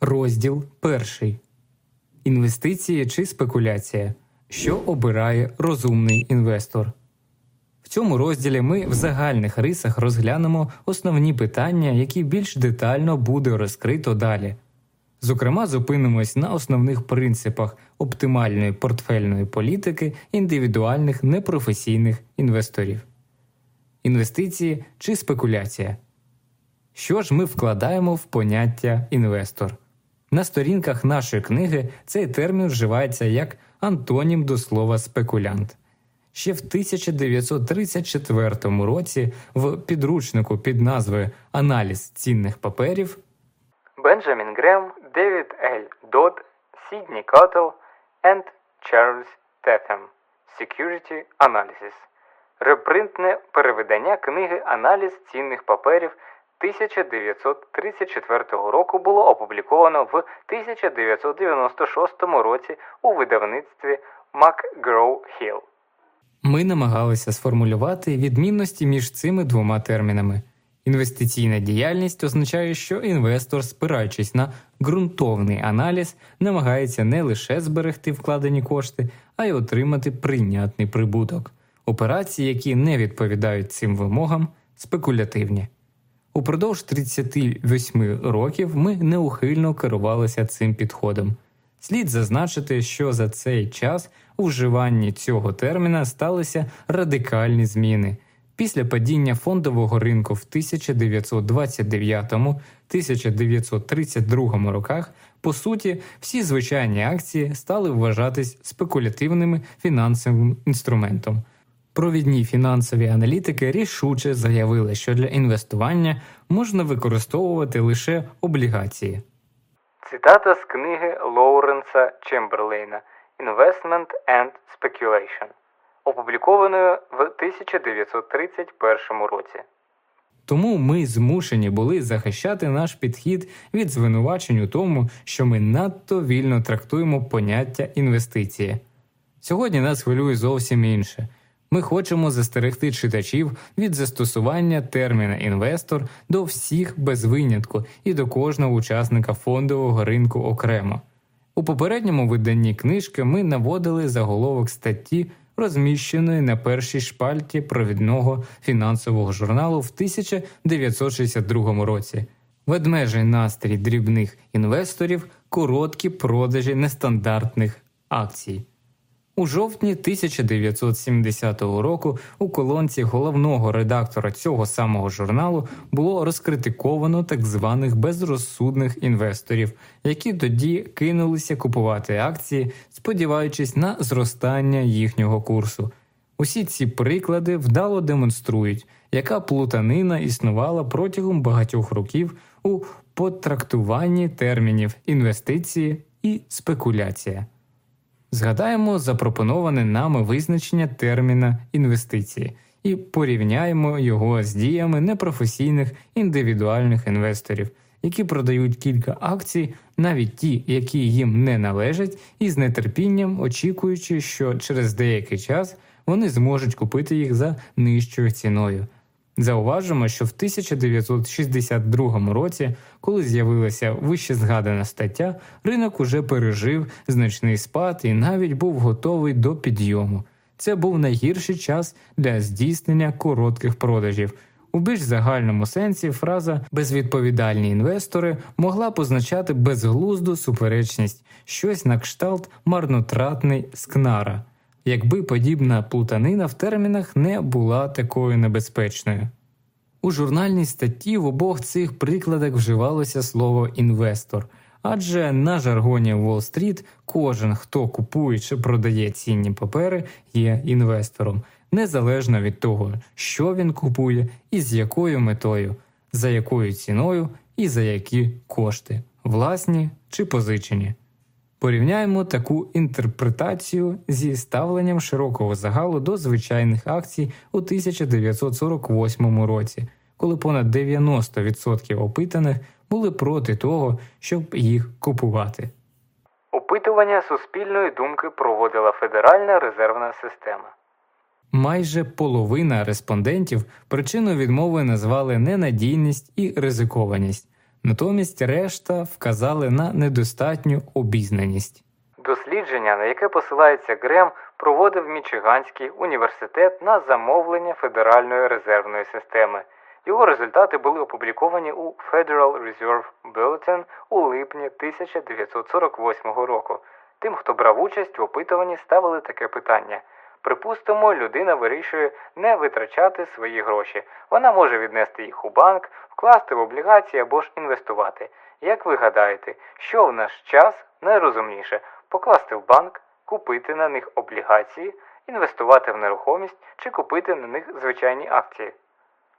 Розділ перший Інвестиції чи спекуляція, що обирає розумний інвестор. В цьому розділі ми в загальних рисах розглянемо основні питання, які більш детально буде розкрито далі. Зокрема, зупинимось на основних принципах оптимальної портфельної політики індивідуальних непрофесійних інвесторів. Інвестиції чи спекуляція. Що ж ми вкладаємо в поняття інвестор? На сторінках нашої книги цей термін вживається як антонім до слова спекулянт. Ще в 1934 році в підручнику під назвою Аналіз цінних паперів Бенджамін Грем, Девід Ель Дод, Сідні Коттл and Чарльз Тетем Security Analysis Репринтне перевидання книги Аналіз цінних паперів 1934 року було опубліковано в 1996 році у видавництві McGraw-Hill. Ми намагалися сформулювати відмінності між цими двома термінами. Інвестиційна діяльність означає, що інвестор, спираючись на ґрунтовний аналіз, намагається не лише зберегти вкладені кошти, а й отримати прийнятний прибуток. Операції, які не відповідають цим вимогам, спекулятивні. Упродовж 38 років ми неухильно керувалися цим підходом. Слід зазначити, що за цей час у вживанні цього терміна сталися радикальні зміни. Після падіння фондового ринку в 1929-1932 роках, по суті, всі звичайні акції стали вважатись спекулятивним фінансовим інструментом. Провідні фінансові аналітики рішуче заявили, що для інвестування можна використовувати лише облігації. Цитата з книги Лоуренса Чемберлейна Investment and Speculation, опублікованої в 1931 році. Тому ми змушені були захищати наш підхід від звинувачень у тому, що ми надто вільно трактуємо поняття інвестиції. Сьогодні нас хвилює зовсім інше. Ми хочемо застерегти читачів від застосування терміна інвестор до всіх без винятку і до кожного учасника фондового ринку окремо. У попередньому виданні книжки ми наводили заголовок статті, розміщеної на першій шпальті провідного фінансового журналу в 1962 році. Ведмежий настрій дрібних інвесторів, короткі продажі нестандартних акцій. У жовтні 1970 року у колонці головного редактора цього самого журналу було розкритиковано так званих безрозсудних інвесторів, які тоді кинулися купувати акції, сподіваючись на зростання їхнього курсу. Усі ці приклади вдало демонструють, яка плутанина існувала протягом багатьох років у потрактуванні термінів інвестиції і спекуляція. Згадаємо запропоноване нами визначення терміна інвестиції і порівняємо його з діями непрофесійних індивідуальних інвесторів, які продають кілька акцій, навіть ті, які їм не належать, і з нетерпінням очікуючи, що через деякий час вони зможуть купити їх за нижчою ціною. Зауважимо, що в 1962 році, коли з'явилася вище згадана стаття, ринок уже пережив значний спад і навіть був готовий до підйому. Це був найгірший час для здійснення коротких продажів. У більш загальному сенсі фраза безвідповідальні інвестори могла позначати безглузду суперечність, щось на кшталт марнотратний скнара якби подібна плутанина в термінах не була такою небезпечною. У журнальній статті в обох цих прикладах вживалося слово інвестор, адже на жаргоні Уолл-стріт кожен, хто купує чи продає цінні папери, є інвестором, незалежно від того, що він купує і з якою метою, за якою ціною і за які кошти, власні чи позичені. Порівняємо таку інтерпретацію зі ставленням широкого загалу до звичайних акцій у 1948 році, коли понад 90% опитаних були проти того, щоб їх купувати. Опитування суспільної думки проводила Федеральна резервна система. Майже половина респондентів причину відмови назвали ненадійність і ризикованість. Натомість решта вказали на недостатню обізнаність. Дослідження, на яке посилається Грем, проводив Мічиганський університет на замовлення Федеральної резервної системи. Його результати були опубліковані у Federal Reserve Bulletin у липні 1948 року. Тим, хто брав участь в опитуванні, ставили таке питання. Припустимо, людина вирішує не витрачати свої гроші. Вона може віднести їх у банк, вкласти в облігації або ж інвестувати. Як ви гадаєте, що в наш час найрозумніше покласти в банк, купити на них облігації, інвестувати в нерухомість чи купити на них звичайні акції?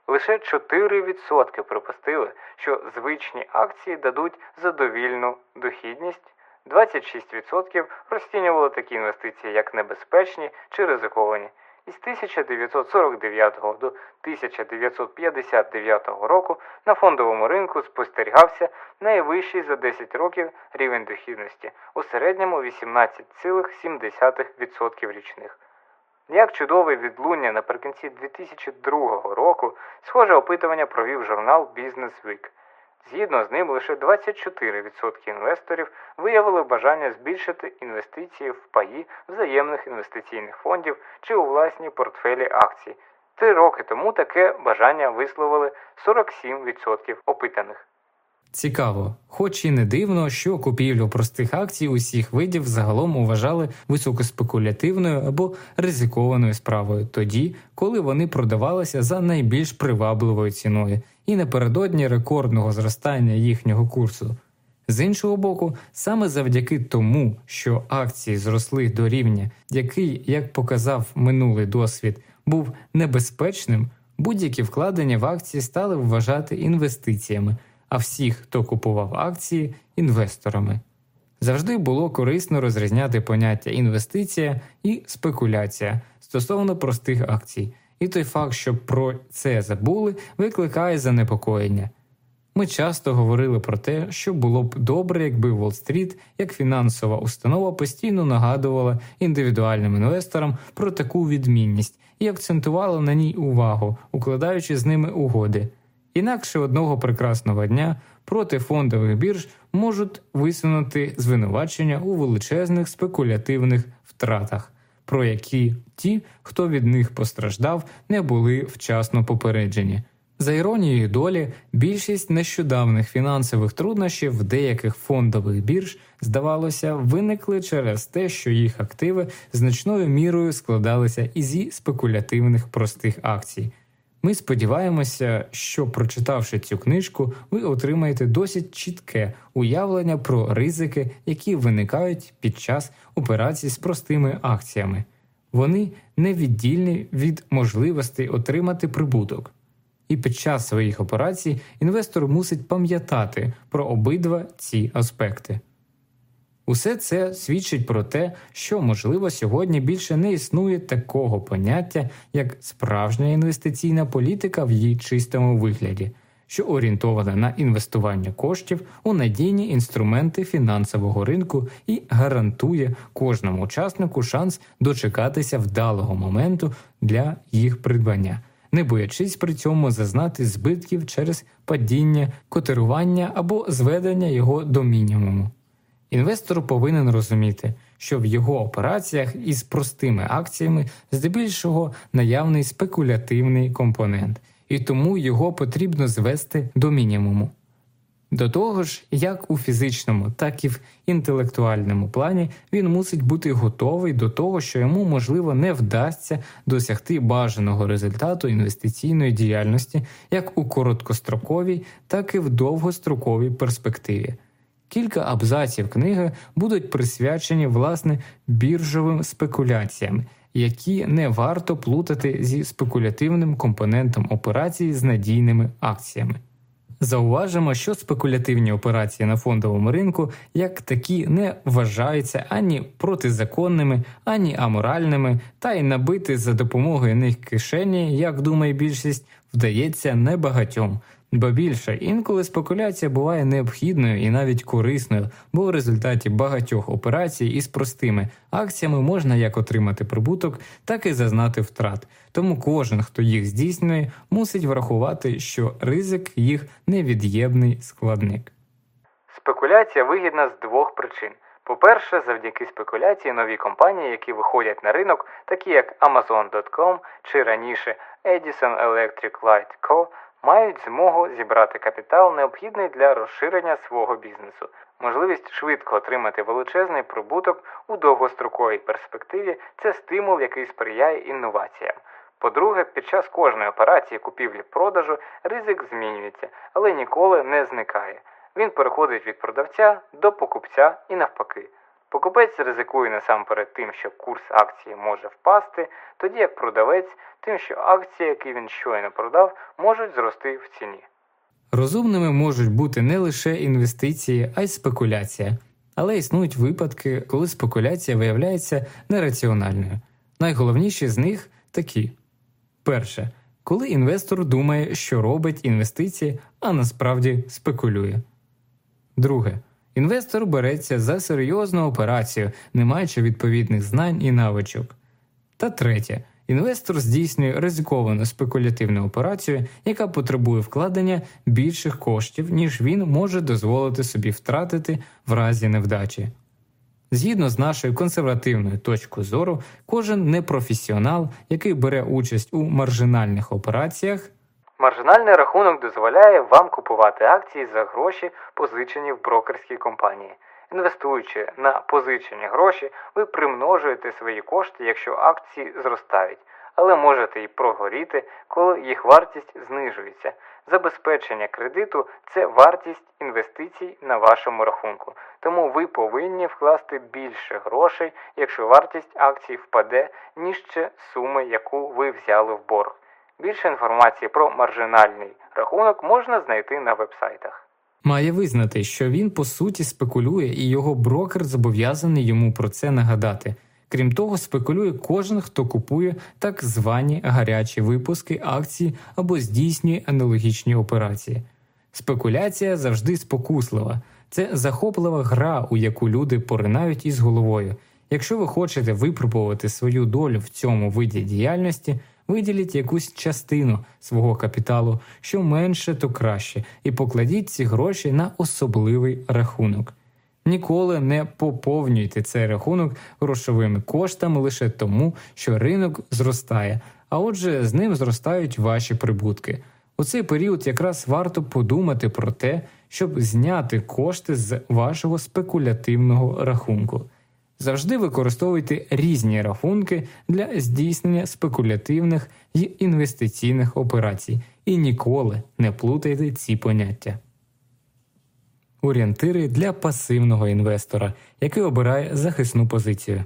Лише 4% припустили, що звичні акції дадуть задовільну дохідність. 26% розцінювали такі інвестиції як небезпечні чи ризиковані. Із 1949 до 1959 року на фондовому ринку спостерігався найвищий за 10 років рівень дохідності у середньому 18,7% річних. Як чудове відлуння наприкінці 2002 року, схоже опитування провів журнал Business Week. Згідно з ним, лише 24% інвесторів виявили бажання збільшити інвестиції в паї взаємних інвестиційних фондів чи у власні портфелі акцій. Три роки тому таке бажання висловили 47% опитаних. Цікаво, хоч і не дивно, що купівлю простих акцій усіх видів загалом вважали високоспекулятивною або ризикованою справою, тоді, коли вони продавалися за найбільш привабливою ціною і напередодні рекордного зростання їхнього курсу. З іншого боку, саме завдяки тому, що акції зросли до рівня, який, як показав минулий досвід, був небезпечним, будь-які вкладення в акції стали вважати інвестиціями а всіх, хто купував акції, інвесторами. Завжди було корисно розрізняти поняття інвестиція і спекуляція стосовно простих акцій, і той факт, що про це забули, викликає занепокоєння. Ми часто говорили про те, що було б добре, якби Уолл-стріт, як фінансова установа, постійно нагадувала індивідуальним інвесторам про таку відмінність і акцентувала на ній увагу, укладаючи з ними угоди. Інакше одного прекрасного дня проти фондових бірж можуть висунути звинувачення у величезних спекулятивних втратах, про які ті, хто від них постраждав, не були вчасно попереджені. За іронією долі, більшість нещодавних фінансових труднощів в деяких фондових бірж, здавалося, виникли через те, що їх активи значною мірою складалися із спекулятивних простих акцій. Ми сподіваємося, що прочитавши цю книжку, ви отримаєте досить чітке уявлення про ризики, які виникають під час операцій з простими акціями. Вони невіддільні від можливостей отримати прибуток. І під час своїх операцій інвестор мусить пам'ятати про обидва ці аспекти. Усе це свідчить про те, що, можливо, сьогодні більше не існує такого поняття, як справжня інвестиційна політика в її чистому вигляді, що орієнтована на інвестування коштів у надійні інструменти фінансового ринку і гарантує кожному учаснику шанс дочекатися вдалого моменту для їх придбання. Не боячись при цьому зазнати збитків через падіння, котирування або зведення його до мінімуму. Інвестор повинен розуміти, що в його операціях із простими акціями здебільшого наявний спекулятивний компонент, і тому його потрібно звести до мінімуму. До того ж, як у фізичному, так і в інтелектуальному плані він мусить бути готовий до того, що йому, можливо, не вдасться досягти бажаного результату інвестиційної діяльності як у короткостроковій, так і в довгостроковій перспективі. Кілька абзаців книги будуть присвячені власне біржовим спекуляціям, які не варто плутати зі спекулятивним компонентом операції з надійними акціями. Зауважимо, що спекулятивні операції на фондовому ринку як такі не вважаються ані протизаконними, ані аморальними, та й набити за допомогою них кишені, як думає більшість, вдається небагатьом. Бо більше інколи спекуляція буває необхідною і навіть корисною, бо в результаті багатьох операцій із простими акціями можна як отримати прибуток, так і зазнати втрат. Тому кожен, хто їх здійснює, мусить врахувати, що ризик їх невід'ємний складник. Спекуляція вигідна з двох причин. По-перше, завдяки спекуляції нові компанії, які виходять на ринок, такі як Amazon.com чи раніше Edison Electric Light Co., мають змогу зібрати капітал, необхідний для розширення свого бізнесу. Можливість швидко отримати величезний прибуток у довгостроковій перспективі це стимул, який сприяє інноваціям. По-друге, під час кожної операції купівлі-продажу ризик змінюється, але ніколи не зникає. Він переходить від продавця до покупця і навпаки. Покупець ризикує насамперед тим, що курс акції може впасти, тоді як продавець тим, що акції, які він щойно продав, можуть зрости в ціні. Розумними можуть бути не лише інвестиції, а й спекуляція, але існують випадки, коли спекуляція виявляється нераціональною. Найголовніші з них такі: перше, коли інвестор думає, що робить інвестиції, а насправді спекулює. Друге. Інвестор береться за серйозну операцію, не маючи відповідних знань і навичок. Та третє. Інвестор здійснює ризиковану спекулятивну операцію, яка потребує вкладення більших коштів, ніж він може дозволити собі втратити в разі невдачі. Згідно з нашою консервативною точкою зору, кожен непрофесіонал, який бере участь у маржинальних операціях, Маржинальний рахунок дозволяє вам купувати акції за гроші, позичені в брокерській компанії. Інвестуючи на позичені гроші, ви примножуєте свої кошти, якщо акції зростають, але можете і прогоріти, коли їх вартість знижується. Забезпечення кредиту це вартість інвестицій на вашому рахунку, тому ви повинні вкласти більше грошей, якщо вартість акцій впаде ніжче суми, яку ви взяли в борг. Більше інформації про маржинальний рахунок можна знайти на вебсайтах. Має визнати, що він по суті спекулює, і його брокер зобов'язаний йому про це нагадати. Крім того, спекулює кожен, хто купує так звані гарячі випуски акцій або здійснює аналогічні операції. Спекуляція завжди спокуслива, це захоплива гра, у яку люди поринають із головою. Якщо ви хочете випробувати свою долю в цьому виді діяльності, виділіть якусь частину свого капіталу, що менше, то краще, і покладіть ці гроші на особливий рахунок. Ніколи не поповнюйте цей рахунок грошовими коштами лише тому, що ринок зростає, а отже, з ним зростають ваші прибутки. У цей період якраз варто подумати про те, щоб зняти кошти з вашого спекулятивного рахунку. Завжди використовуйте різні рахунки для здійснення спекулятивних і інвестиційних операцій і ніколи не плутайте ці поняття. Орієнтири для пасивного інвестора, який обирає захисну позицію.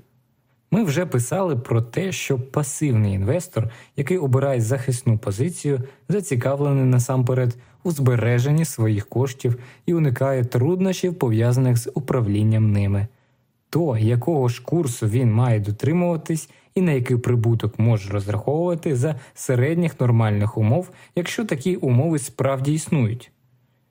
Ми вже писали про те, що пасивний інвестор, який обирає захисну позицію, зацікавлений насамперед у збереженні своїх коштів і уникає труднощів пов'язаних з управлінням ними то якого ж курсу він має дотримуватись і на який прибуток може розраховувати за середніх нормальних умов, якщо такі умови справді існують.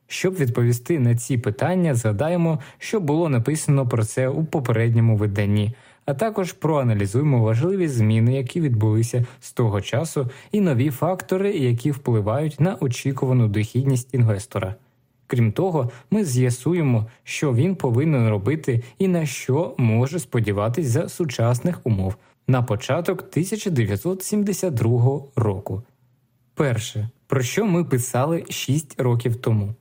Щоб відповісти на ці питання, згадаємо, що було написано про це у попередньому виданні, а також проаналізуємо важливі зміни, які відбулися з того часу, і нові фактори, які впливають на очікувану дохідність інвестора. Крім того, ми з'ясуємо, що він повинен робити і на що може сподіватись за сучасних умов на початок 1972 року. Перше, про що ми писали 6 років тому.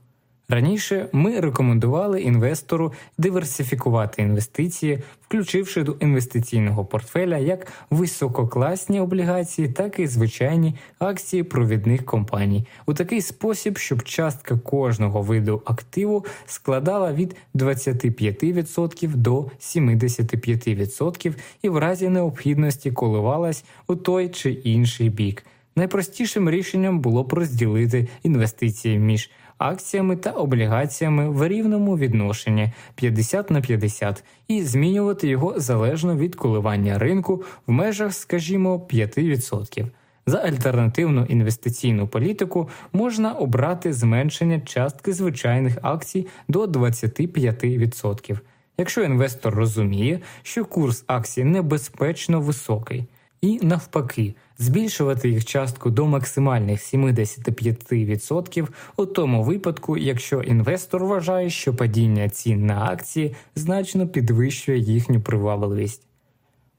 Раніше ми рекомендували інвестору диверсифікувати інвестиції, включивши до інвестиційного портфеля як висококласні облігації, так і звичайні акції провідних компаній, у такий спосіб, щоб частка кожного виду активу складала від 25% до 75% і в разі необхідності коливалась у той чи інший бік. Найпростішим рішенням було б розділити інвестиції між акціями та облігаціями в рівному відношенні 50 на 50 і змінювати його залежно від коливання ринку в межах, скажімо, 5%. За альтернативну інвестиційну політику можна обрати зменшення частки звичайних акцій до 25%, якщо інвестор розуміє, що курс акцій небезпечно високий, і навпаки, збільшувати їх частку до максимальних 75% у тому випадку, якщо інвестор вважає, що падіння цін на акції значно підвищує їхню привабливість.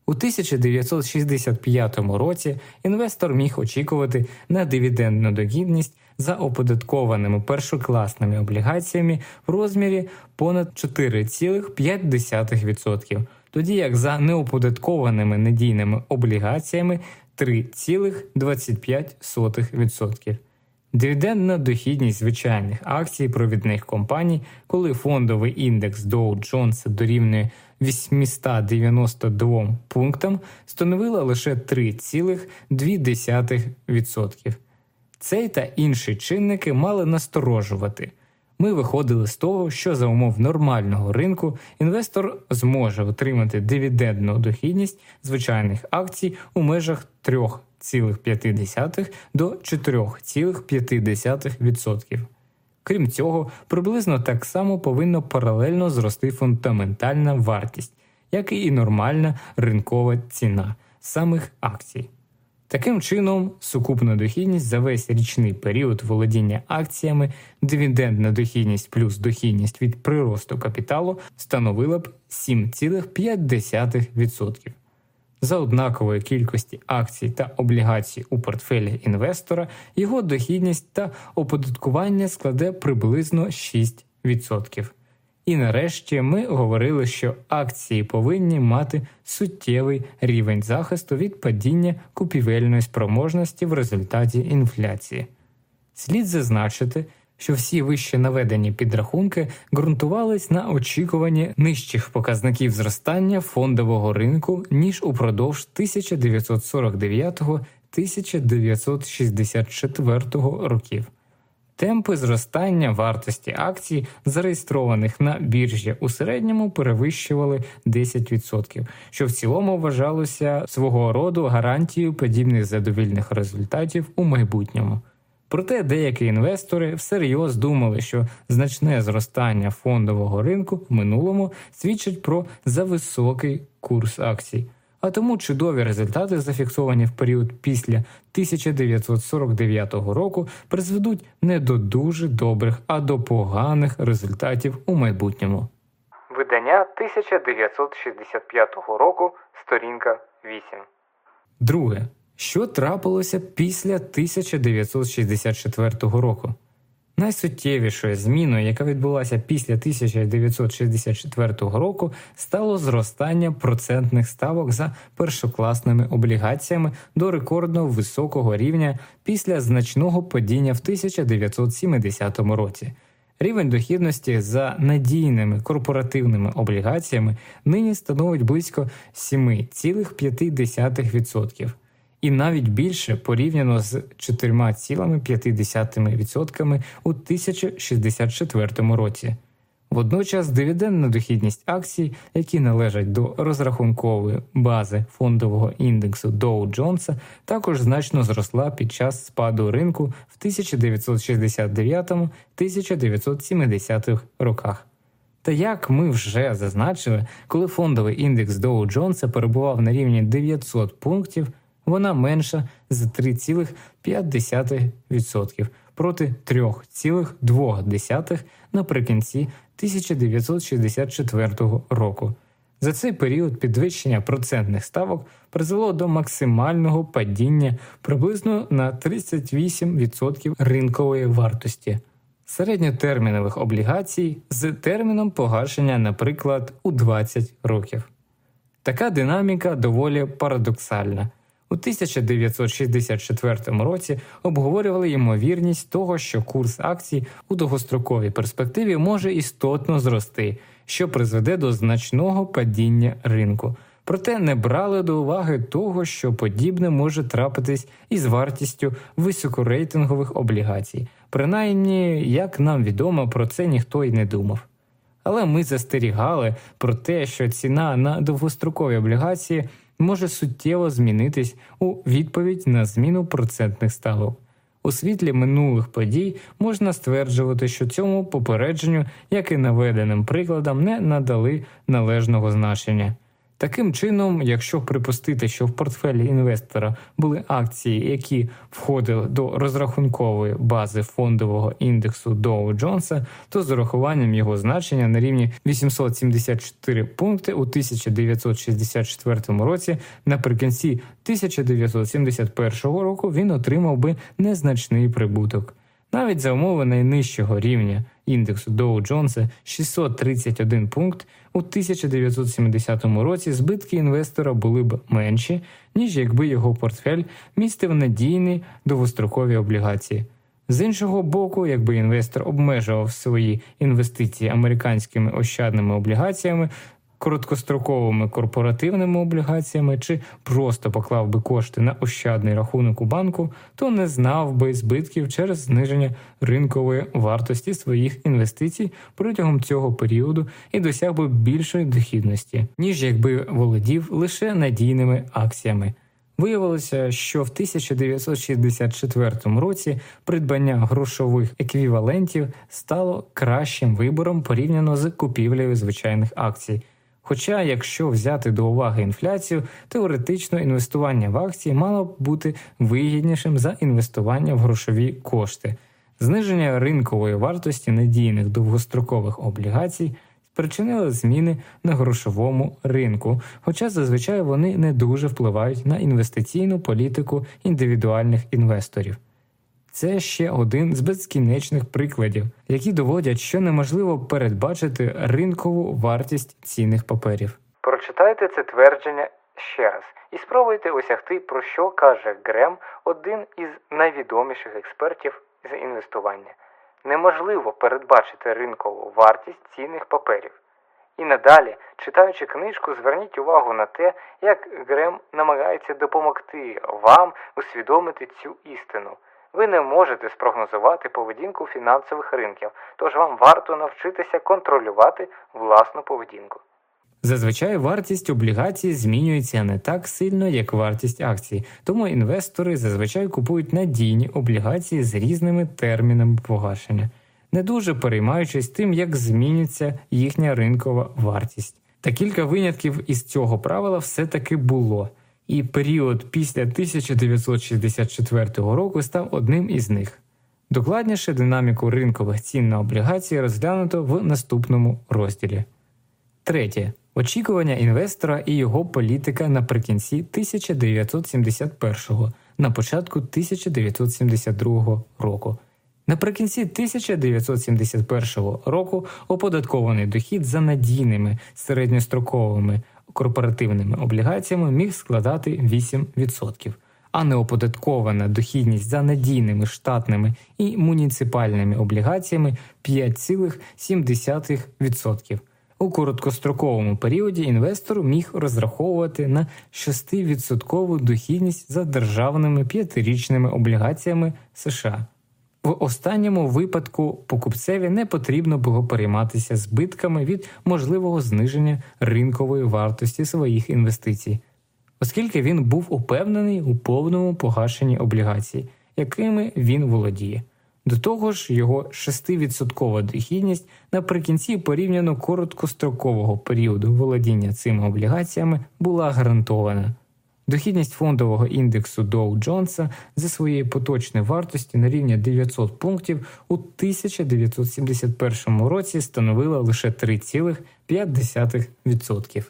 У 1965 році інвестор міг очікувати на дивідендну догідність за оподаткованими першокласними облігаціями в розмірі понад 4,5%, тоді як за неоподаткованими надійними облігаціями 3,25%. Дивідендна дохідність звичайних акцій провідних компаній, коли фондовий індекс Dow Jones дорівнює 892 пунктам, становила лише 3,2%. Цей та інші чинники мали насторожувати. Ми виходили з того, що за умов нормального ринку інвестор зможе отримати дивідендну дохідність звичайних акцій у межах 3,5 до 4,5%. Крім цього, приблизно так само повинно паралельно зрости фундаментальна вартість, як і нормальна ринкова ціна самих акцій. Таким чином, сукупна дохідність за весь річний період володіння акціями, дивідендна дохідність плюс дохідність від приросту капіталу становила б 7,5%. За однакової кількості акцій та облігацій у портфелі інвестора його дохідність та оподаткування складе приблизно 6%. І нарешті ми говорили, що акції повинні мати суттєвий рівень захисту від падіння купівельної спроможності в результаті інфляції. Слід зазначити, що всі вище наведені підрахунки ґрунтувались на очікуванні нижчих показників зростання фондового ринку ніж упродовж 1949-1964 років. Темпи зростання вартості акцій, зареєстрованих на біржі, у середньому перевищували 10%, що в цілому вважалося свого роду гарантією подібних задовільних результатів у майбутньому. Проте деякі інвестори всерйоз думали, що значне зростання фондового ринку в минулому свідчить про зависокий курс акцій а тому чудові результати, зафіксовані в період після 1949 року, призведуть не до дуже добрих, а до поганих результатів у майбутньому. Видання 1965 року, сторінка 8. Друге. Що трапилося після 1964 року? Найсуттєвішою зміною, яка відбулася після 1964 року, стало зростання процентних ставок за першокласними облігаціями до рекордно високого рівня після значного падіння в 1970 році. Рівень дохідності за надійними корпоративними облігаціями нині становить близько 7,5% і навіть більше порівняно з 4,5% у 1064 році. Водночас дивідендна дохідність акцій, які належать до розрахункової бази фондового індексу Dow Jones, також значно зросла під час спаду ринку в 1969-1970 роках. Та як ми вже зазначили, коли фондовий індекс Dow Jones перебував на рівні 900 пунктів вона менша за 3,5% проти 3,2% наприкінці 1964 року. За цей період підвищення процентних ставок призвело до максимального падіння приблизно на 38% ринкової вартості середньотермінових облігацій з терміном погашення, наприклад, у 20 років. Така динаміка доволі парадоксальна. У 1964 році обговорювали ймовірність того, що курс акцій у довгостроковій перспективі може істотно зрости, що призведе до значного падіння ринку. Проте не брали до уваги того, що подібне може трапитись із вартістю високорейтингових облігацій. Принаймні, як нам відомо, про це ніхто й не думав. Але ми застерігали про те, що ціна на довгострокові облігації може суттєво змінитись у відповідь на зміну процентних ставок. У світлі минулих подій можна стверджувати, що цьому попередженню, як і наведеним прикладам, не надали належного значення. Таким чином, якщо припустити, що в портфелі інвестора були акції, які входили до розрахункової бази фондового індексу Dow Jones, то з урахуванням його значення на рівні 874 пункти у 1964 році, наприкінці 1971 року він отримав би незначний прибуток. Навіть за умови найнижчого рівня індексу Доу Джонса 631 пункт у 1970 році збитки інвестора були б менші, ніж якби його портфель містив надійні довгострокові облігації. З іншого боку, якби інвестор обмежував свої інвестиції американськими ощадними облігаціями, короткостроковими корпоративними облігаціями чи просто поклав би кошти на ощадний рахунок у банку, то не знав би збитків через зниження ринкової вартості своїх інвестицій протягом цього періоду і досяг би більшої дохідності, ніж якби володів лише надійними акціями. Виявилося, що в 1964 році придбання грошових еквівалентів стало кращим вибором порівняно з купівлею звичайних акцій. Хоча, якщо взяти до уваги інфляцію, теоретично інвестування в акції мало б бути вигіднішим за інвестування в грошові кошти, зниження ринкової вартості надійних довгострокових облігацій спричинили зміни на грошовому ринку, хоча зазвичай вони не дуже впливають на інвестиційну політику індивідуальних інвесторів. Це ще один з безкінечних прикладів, які доводять, що неможливо передбачити ринкову вартість цінних паперів. Прочитайте це твердження ще раз і спробуйте осягти, про що каже Грем, один із найвідоміших експертів з інвестування. Неможливо передбачити ринкову вартість цінних паперів. І надалі, читаючи книжку, зверніть увагу на те, як Грем намагається допомогти вам усвідомити цю істину. Ви не можете спрогнозувати поведінку фінансових ринків, тож вам варто навчитися контролювати власну поведінку. Зазвичай вартість облігацій змінюється не так сильно, як вартість акцій, тому інвестори зазвичай купують надійні облігації з різними термінами погашення, не дуже переймаючись тим, як зміниться їхня ринкова вартість. Та кілька винятків із цього правила все таки було і період після 1964 року став одним із них. Докладніше динаміку ринкових цін на облігації розглянуто в наступному розділі. Третє. Очікування інвестора і його політика наприкінці 1971-го, на початку 1972 року. Наприкінці 1971 року оподаткований дохід за надійними середньостроковими корпоративними облігаціями міг складати 8%, а неоподаткована дохідність за надійними штатними і муніципальними облігаціями 5,7%. У короткостроковому періоді інвестор міг розраховувати на 6% дохідність за державними п'ятирічними облігаціями США. В останньому випадку покупцеві не потрібно було перейматися збитками від можливого зниження ринкової вартості своїх інвестицій, оскільки він був упевнений у повному погашенні облігацій, якими він володіє. До того ж, його 6% дохідність наприкінці порівняно короткострокового періоду володіння цими облігаціями була гарантована. Дохідність фондового індексу Dow Джонса за своєї поточної вартості на рівні 900 пунктів у 1971 році становила лише 3,5%.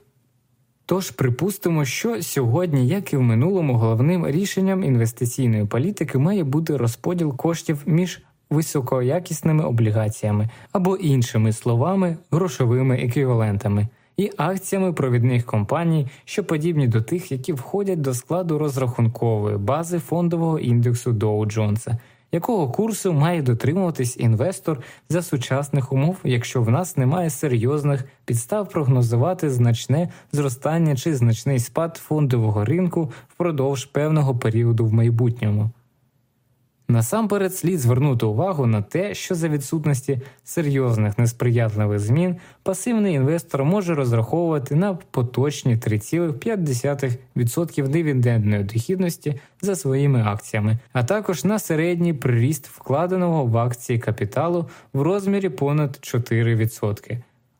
Тож припустимо, що сьогодні, як і в минулому, головним рішенням інвестиційної політики має бути розподіл коштів між високоякісними облігаціями або іншими словами грошовими еквівалентами і акціями провідних компаній, що подібні до тих, які входять до складу розрахункової бази фондового індексу Dow Jones, якого курсу має дотримуватись інвестор за сучасних умов, якщо в нас немає серйозних підстав прогнозувати значне зростання чи значний спад фондового ринку впродовж певного періоду в майбутньому. Насамперед слід звернути увагу на те, що за відсутності серйозних несприятливих змін пасивний інвестор може розраховувати на поточні 3,5% дивідендної дохідності за своїми акціями, а також на середній приріст вкладеного в акції капіталу в розмірі понад 4%.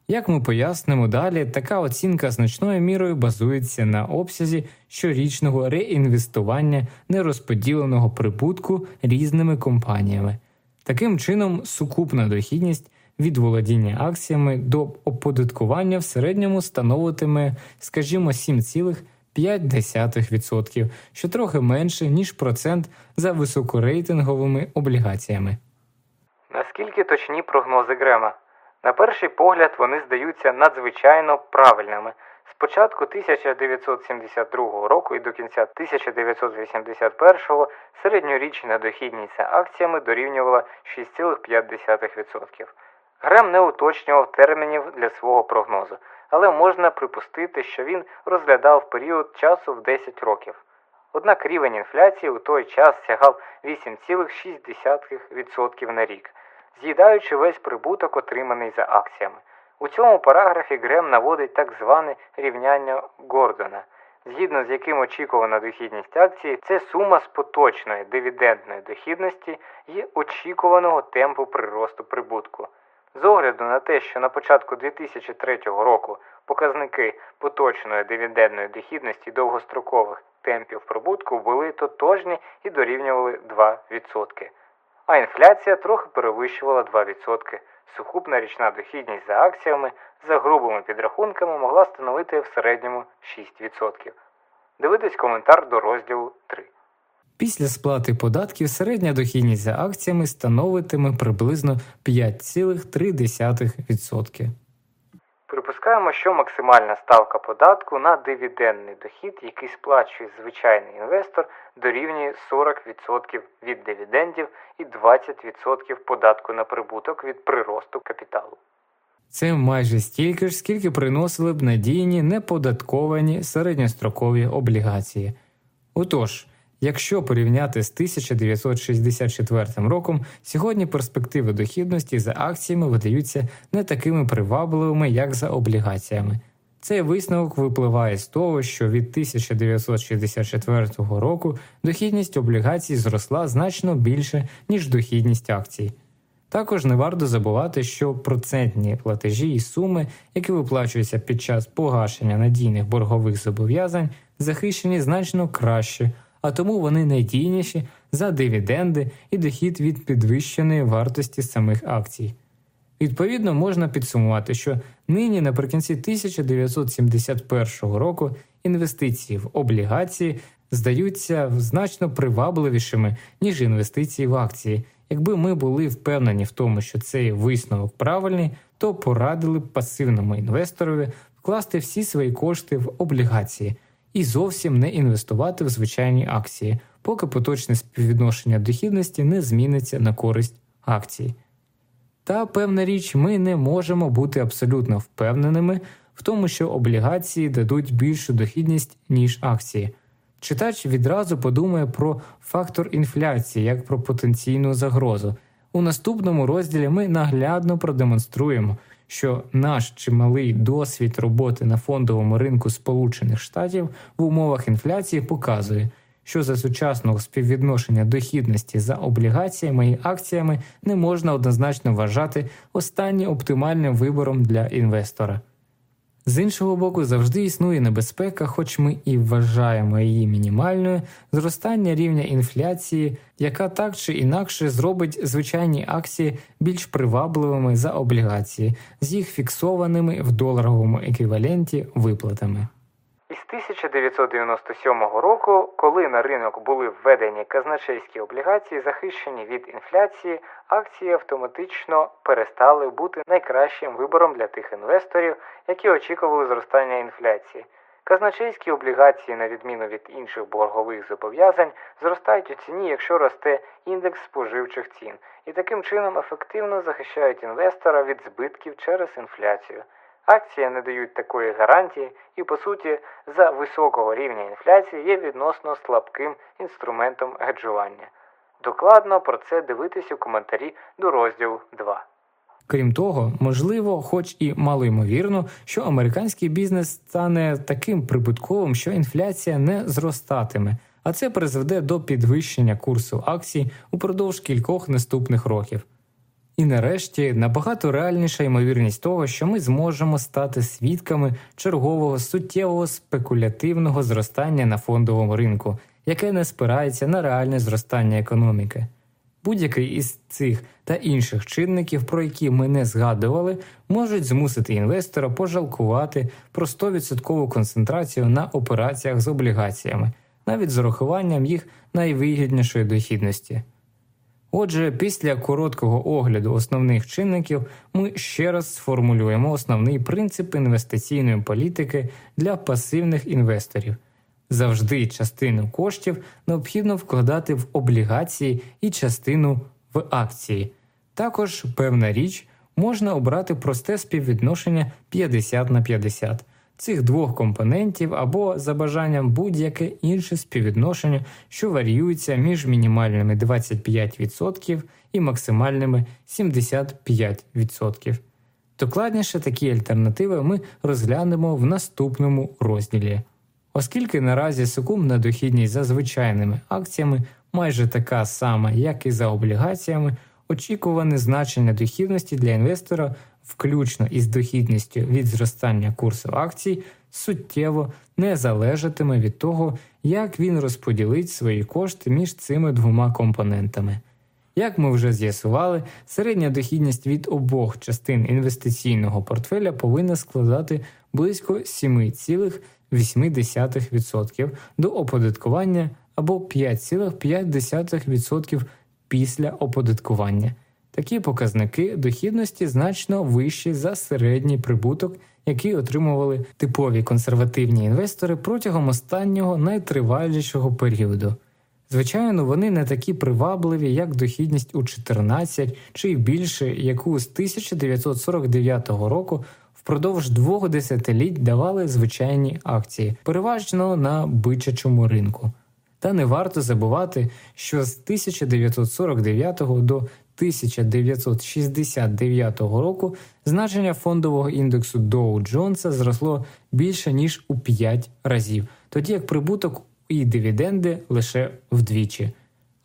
Як ми пояснимо далі, така оцінка значною мірою базується на обсязі щорічного реінвестування нерозподіленого прибутку різними компаніями. Таким чином, сукупна дохідність від володіння акціями до оподаткування в середньому становитиме, скажімо, 7,5%, що трохи менше, ніж процент за високорейтинговими облігаціями. Наскільки точні прогнози Грема? На перший погляд вони здаються надзвичайно правильними. З початку 1972 року і до кінця 1981 середньорічна дохідність акціями дорівнювала 6,5%. Грем не уточнював термінів для свого прогнозу, але можна припустити, що він розглядав період часу в 10 років. Однак рівень інфляції у той час сягав 8,6% на рік з'їдаючи весь прибуток, отриманий за акціями. У цьому параграфі Грем наводить так зване рівняння Гордона, згідно з яким очікувана дохідність акції це сума з поточної дивідендної дохідності і очікуваного темпу приросту прибутку. З огляду на те, що на початку 2003 року показники поточної дивідендної дохідності довгострокових темпів прибутку були тотожні і дорівнювали 2% а інфляція трохи перевищувала 2%. Сукупна річна дохідність за акціями за грубими підрахунками могла становити в середньому 6%. Дивитись коментар до розділу 3. Після сплати податків середня дохідність за акціями становитиме приблизно 5,3%. Припускаємо, що максимальна ставка податку на дивідендний дохід, який сплачує звичайний інвестор, дорівнює 40% від дивідендів і 20% податку на прибуток від приросту капіталу. Це майже стільки ж, скільки приносили б надійні неподатковані середньострокові облігації. Отож, Якщо порівняти з 1964 роком, сьогодні перспективи дохідності за акціями видаються не такими привабливими, як за облігаціями. Цей висновок випливає з того, що від 1964 року дохідність облігацій зросла значно більше, ніж дохідність акцій. Також не варто забувати, що процентні платежі і суми, які виплачуються під час погашення надійних боргових зобов'язань, захищені значно краще а тому вони надійніші за дивіденди і дохід від підвищеної вартості самих акцій. Відповідно, можна підсумувати, що нині наприкінці 1971 року інвестиції в облігації здаються значно привабливішими, ніж інвестиції в акції. Якби ми були впевнені в тому, що цей висновок правильний, то порадили б пасивному інвесторові вкласти всі свої кошти в облігації, і зовсім не інвестувати в звичайні акції, поки поточне співвідношення дохідності не зміниться на користь акцій. Та певна річ, ми не можемо бути абсолютно впевненими в тому, що облігації дадуть більшу дохідність, ніж акції. Читач відразу подумає про фактор інфляції як про потенційну загрозу. У наступному розділі ми наглядно продемонструємо, що наш чималий досвід роботи на фондовому ринку Сполучених Штатів в умовах інфляції показує, що за сучасного співвідношення дохідності за облігаціями і акціями не можна однозначно вважати останнім оптимальним вибором для інвестора. З іншого боку, завжди існує небезпека, хоч ми і вважаємо її мінімальною, зростання рівня інфляції, яка так чи інакше зробить звичайні акції більш привабливими за облігації з їх фіксованими в доларовому еквіваленті виплатами. Із 1997 року, коли на ринок були введені казначейські облігації, захищені від інфляції, акції автоматично перестали бути найкращим вибором для тих інвесторів, які очікували зростання інфляції. Казначейські облігації, на відміну від інших боргових зобов'язань, зростають у ціні, якщо росте індекс споживчих цін, і таким чином ефективно захищають інвестора від збитків через інфляцію. Акції не дають такої гарантії і, по суті, за високого рівня інфляції є відносно слабким інструментом геджування. Докладно про це дивитись у коментарі до розділу 2. Крім того, можливо, хоч і малоймовірно, що американський бізнес стане таким прибутковим, що інфляція не зростатиме, а це призведе до підвищення курсу акцій упродовж кількох наступних років. І нарешті набагато реальніша ймовірність того, що ми зможемо стати свідками чергового суттєвого спекулятивного зростання на фондовому ринку, яке не спирається на реальне зростання економіки. Будь-який із цих та інших чинників, про які ми не згадували, можуть змусити інвестора пожалкувати про 100% концентрацію на операціях з облігаціями, навіть з урахуванням їх найвигіднішої дохідності. Отже, після короткого огляду основних чинників ми ще раз сформулюємо основний принцип інвестиційної політики для пасивних інвесторів. Завжди частину коштів необхідно вкладати в облігації і частину в акції. Також певна річ можна обрати просте співвідношення 50 на 50 цих двох компонентів або за бажанням будь-яке інше співвідношення, що варіюється між мінімальними 25% і максимальними 75%. Докладніше такі альтернативи ми розглянемо в наступному розділі. Оскільки наразі сукупна дохідність за звичайними акціями майже така сама, як і за облігаціями, очікуване значення дохідності для інвестора, включно із дохідністю від зростання курсу акцій, суттєво не залежатиме від того, як він розподілить свої кошти між цими двома компонентами. Як ми вже з'ясували, середня дохідність від обох частин інвестиційного портфеля повинна складати близько 7,8% до оподаткування або 5,5% після оподаткування. Такі показники дохідності значно вищі за середній прибуток, який отримували типові консервативні інвестори протягом останнього найтривалішого періоду. Звичайно, вони не такі привабливі, як дохідність у 14 чи більше, яку з 1949 року впродовж двох десятиліть давали звичайні акції, переважно на бичачому ринку. Та не варто забувати, що з 1949 до 1969 року значення фондового індексу Доу Джонса зросло більше ніж у 5 разів, тоді як прибуток і дивіденди лише вдвічі.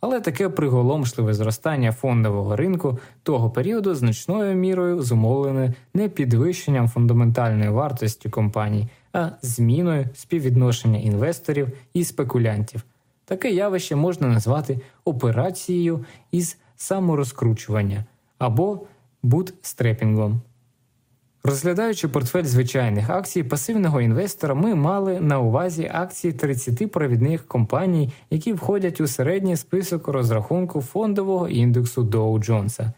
Але таке приголомшливе зростання фондового ринку того періоду значною мірою зумовлене не підвищенням фундаментальної вартості компаній, а зміною співвідношення інвесторів і спекулянтів. Таке явище можна назвати операцією із саморозкручування або бутстрепінгом. Розглядаючи портфель звичайних акцій пасивного інвестора, ми мали на увазі акції 30 провідних компаній, які входять у середній список розрахунку фондового індексу Доу Джонса.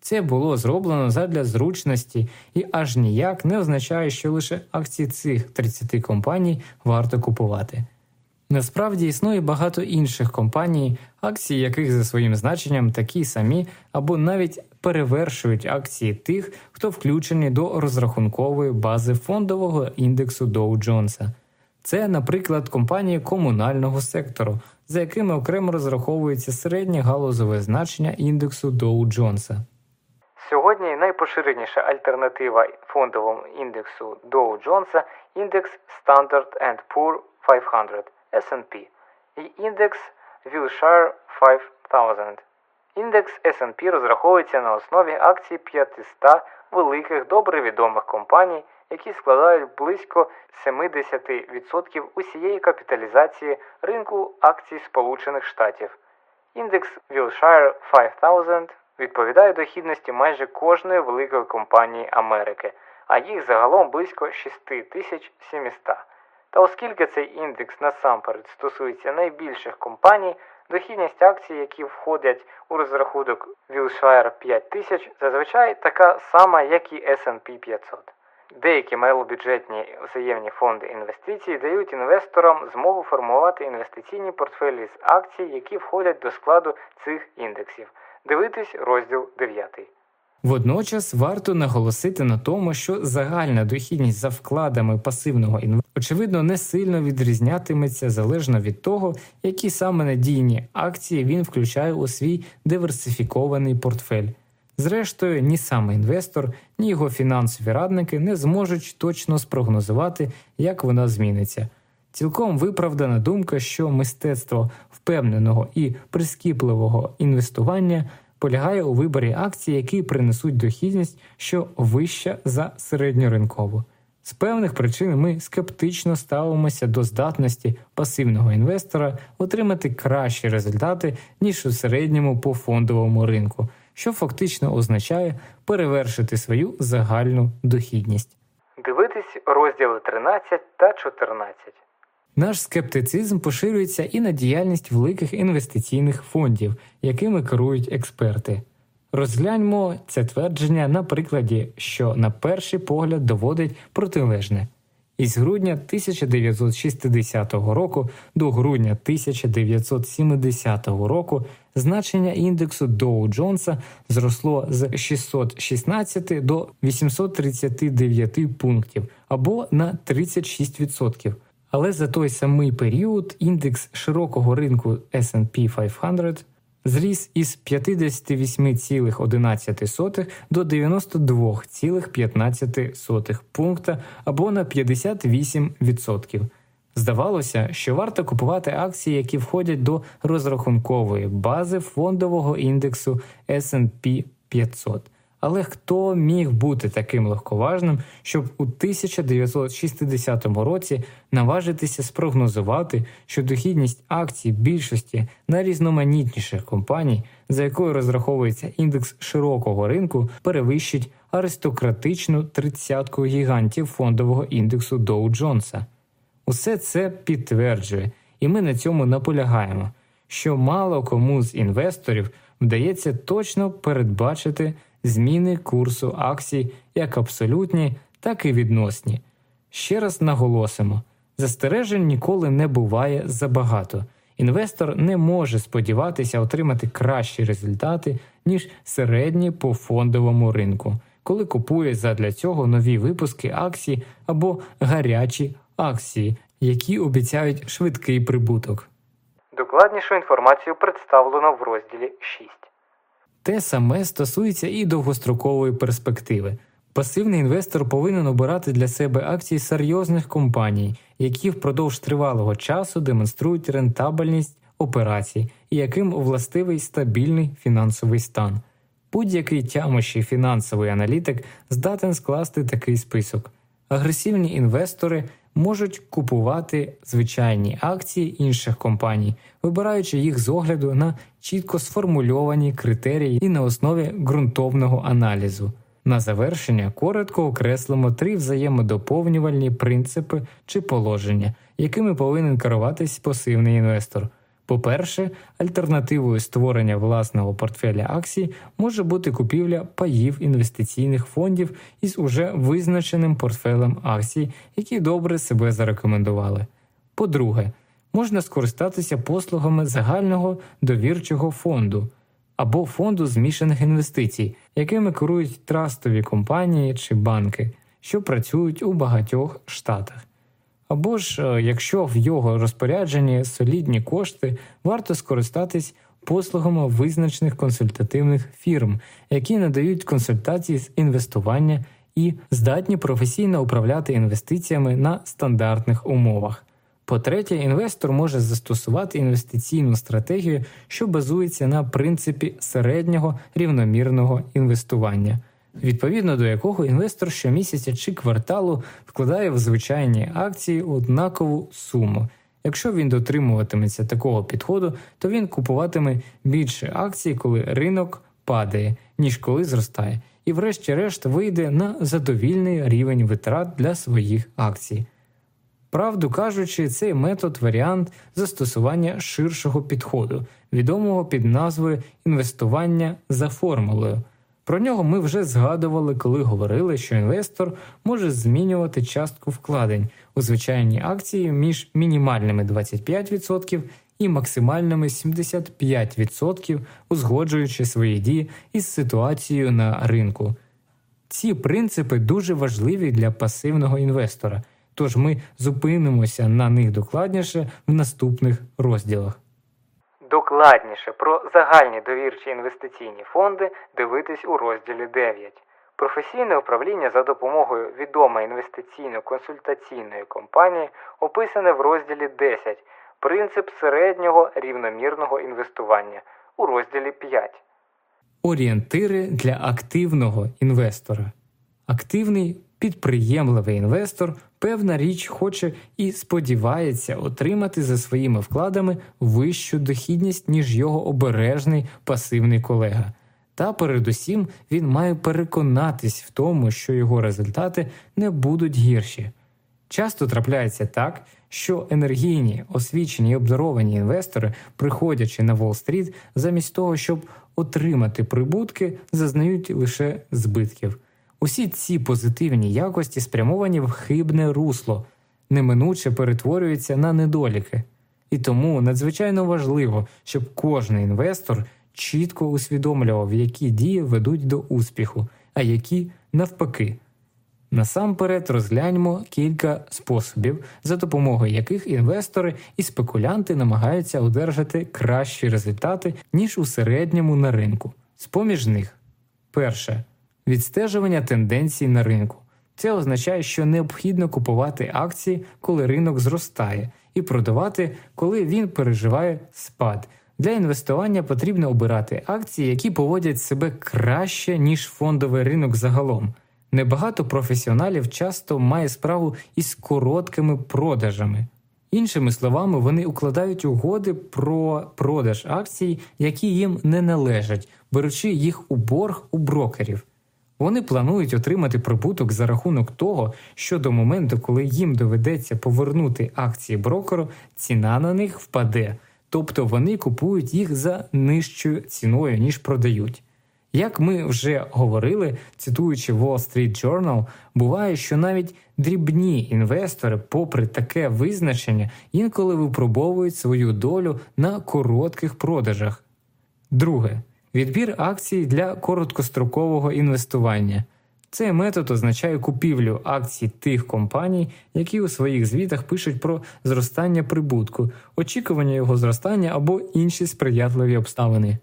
Це було зроблено задля зручності і аж ніяк не означає, що лише акції цих 30 компаній варто купувати. Насправді існує багато інших компаній, акції яких за своїм значенням такі самі або навіть перевершують акції тих, хто включені до розрахункової бази фондового індексу Доу Джонса. Це, наприклад, компанії комунального сектору, за якими окремо розраховується середнє галузове значення індексу Доу Джонса. Сьогодні найпоширеніша альтернатива фондовому індексу Доу Джонса індекс Standard Poor 500. S&P і індекс Wilshire 5000. Індекс S&P розраховується на основі акцій 500 великих добре відомих компаній, які складають близько 70% усієї капіталізації ринку акцій Сполучених Штатів. Індекс Wilshire 5000 відповідає дохідності майже кожної великої компанії Америки, а їх загалом близько 6700. Та оскільки цей індекс насамперед стосується найбільших компаній, дохідність акцій, які входять у розрахунок Wilshire 5000, зазвичай така сама, як і S&P 500. Деякі малобюджетні взаємні фонди інвестицій дають інвесторам змогу формувати інвестиційні портфелі з акцій, які входять до складу цих індексів. Дивитись розділ 9. Водночас варто наголосити на тому, що загальна дохідність за вкладами пасивного інвестора очевидно, не сильно відрізнятиметься залежно від того, які саме надійні акції він включає у свій диверсифікований портфель. Зрештою, ні сам інвестор, ні його фінансові радники не зможуть точно спрогнозувати, як вона зміниться. Цілком виправдана думка, що мистецтво впевненого і прискіпливого інвестування полягає у виборі акцій, які принесуть дохідність, що вища за середньоринкову. З певних причин ми скептично ставимося до здатності пасивного інвестора отримати кращі результати, ніж у середньому по фондовому ринку, що фактично означає перевершити свою загальну дохідність. Дивитись розділи 13 та 14. Наш скептицизм поширюється і на діяльність великих інвестиційних фондів, якими керують експерти. Розгляньмо це твердження на прикладі, що на перший погляд доводить протилежне. Із грудня 1960 року до грудня 1970 року значення індексу Доу Джонса зросло з 616 до 839 пунктів або на 36%. Але за той самий період індекс широкого ринку SP 500 зріс із 58,11 до 92,15 пункта або на 58%. Здавалося, що варто купувати акції, які входять до розрахункової бази фондового індексу SP 500. Але хто міг бути таким легковажним, щоб у 1960 році наважитися спрогнозувати, що дохідність акцій більшості найрізноманітніших компаній, за якою розраховується індекс широкого ринку, перевищить аристократичну тридцятку гігантів фондового індексу Доу Джонса? Усе це підтверджує, і ми на цьому наполягаємо, що мало кому з інвесторів вдається точно передбачити зміни курсу акцій як абсолютні, так і відносні. Ще раз наголосимо: застережень ніколи не буває забагато. Інвестор не може сподіватися отримати кращі результати, ніж середні по фондовому ринку, коли купує задля цього нові випуски акцій або гарячі акції, які обіцяють швидкий прибуток. Докладнішу інформацію представлено в розділі 6. Те саме стосується і довгострокової перспективи. Пасивний інвестор повинен обирати для себе акції серйозних компаній, які впродовж тривалого часу демонструють рентабельність операцій і яким властивий стабільний фінансовий стан. Будь-який тямощий фінансовий аналітик здатен скласти такий список. Агресивні інвестори можуть купувати звичайні акції інших компаній, вибираючи їх з огляду на чітко сформульовані критерії і на основі ґрунтовного аналізу. На завершення коротко окреслимо три взаємодоповнювальні принципи чи положення, якими повинен керуватись пасивний інвестор. По-перше, альтернативою створення власного портфеля акцій може бути купівля паїв інвестиційних фондів із уже визначеним портфелем акцій, які добре себе зарекомендували. По-друге, можна скористатися послугами загального довірчого фонду або фонду змішаних інвестицій, якими керують трастові компанії чи банки, що працюють у багатьох штатах. Або ж, е, якщо в його розпорядженні солідні кошти, варто скористатись послугами визначених консультативних фірм, які надають консультації з інвестування і здатні професійно управляти інвестиціями на стандартних умовах. По-третє, інвестор може застосувати інвестиційну стратегію, що базується на принципі середнього рівномірного інвестування відповідно до якого інвестор щомісяця чи кварталу вкладає в звичайні акції однакову суму. Якщо він дотримуватиметься такого підходу, то він купуватиме більше акцій, коли ринок падає, ніж коли зростає, і, врешті-решт, вийде на задовільний рівень витрат для своїх акцій. Правду кажучи, цей метод варіант застосування ширшого підходу, відомого під назвою інвестування за формулою. Про нього ми вже згадували, коли говорили, що інвестор може змінювати частку вкладень у звичайні акції між мінімальними 25% і максимальними 75%, узгоджуючи свої дії із ситуацією на ринку. Ці принципи дуже важливі для пасивного інвестора, тож ми зупинимося на них докладніше в наступних розділах. Докладніше про загальні довірчі інвестиційні фонди дивитись у розділі 9. Професійне управління за допомогою відомої інвестиційно-консультаційної компанії описане в розділі 10 Принцип середнього рівномірного інвестування у розділі 5. Орієнтири для активного інвестора. Активний підприємливий інвестор, певна річ, хоче і сподівається отримати за своїми вкладами вищу дохідність, ніж його обережний пасивний колега. Та передусім він має переконатись в тому, що його результати не будуть гірші. Часто трапляється так, що енергійні, освічені і обдаровані інвестори, приходячи на Уолл-стріт, замість того, щоб отримати прибутки, зазнають лише збитків. Усі ці позитивні якості спрямовані в хибне русло, неминуче перетворюються на недоліки. І тому надзвичайно важливо, щоб кожен інвестор чітко усвідомлював, які дії ведуть до успіху, а які навпаки. Насамперед розгляньмо кілька способів, за допомогою яких інвестори і спекулянти намагаються одержати кращі результати, ніж у середньому на ринку. З поміж них перше відстежування тенденцій на ринку. Це означає, що необхідно купувати акції, коли ринок зростає, і продавати, коли він переживає спад. Для інвестування потрібно обирати акції, які поводять себе краще, ніж фондовий ринок загалом. Небагато професіоналів часто має справу із короткими продажами. Іншими словами, вони укладають угоди про продаж акцій, які їм не належать, беручи їх у борг у брокерів. Вони планують отримати прибуток за рахунок того, що до моменту, коли їм доведеться повернути акції брокеру, ціна на них впаде, тобто вони купують їх за нижчою ціною, ніж продають. Як ми вже говорили, цитуючи Wall Street Journal, буває, що навіть дрібні інвестори, попри таке визначення, інколи випробовують свою долю на коротких продажах. Друге відбір акцій для короткострокового інвестування. Цей метод означає купівлю акцій тих компаній, які у своїх звітах пишуть про зростання прибутку, очікування його зростання або інші сприятливі обставини.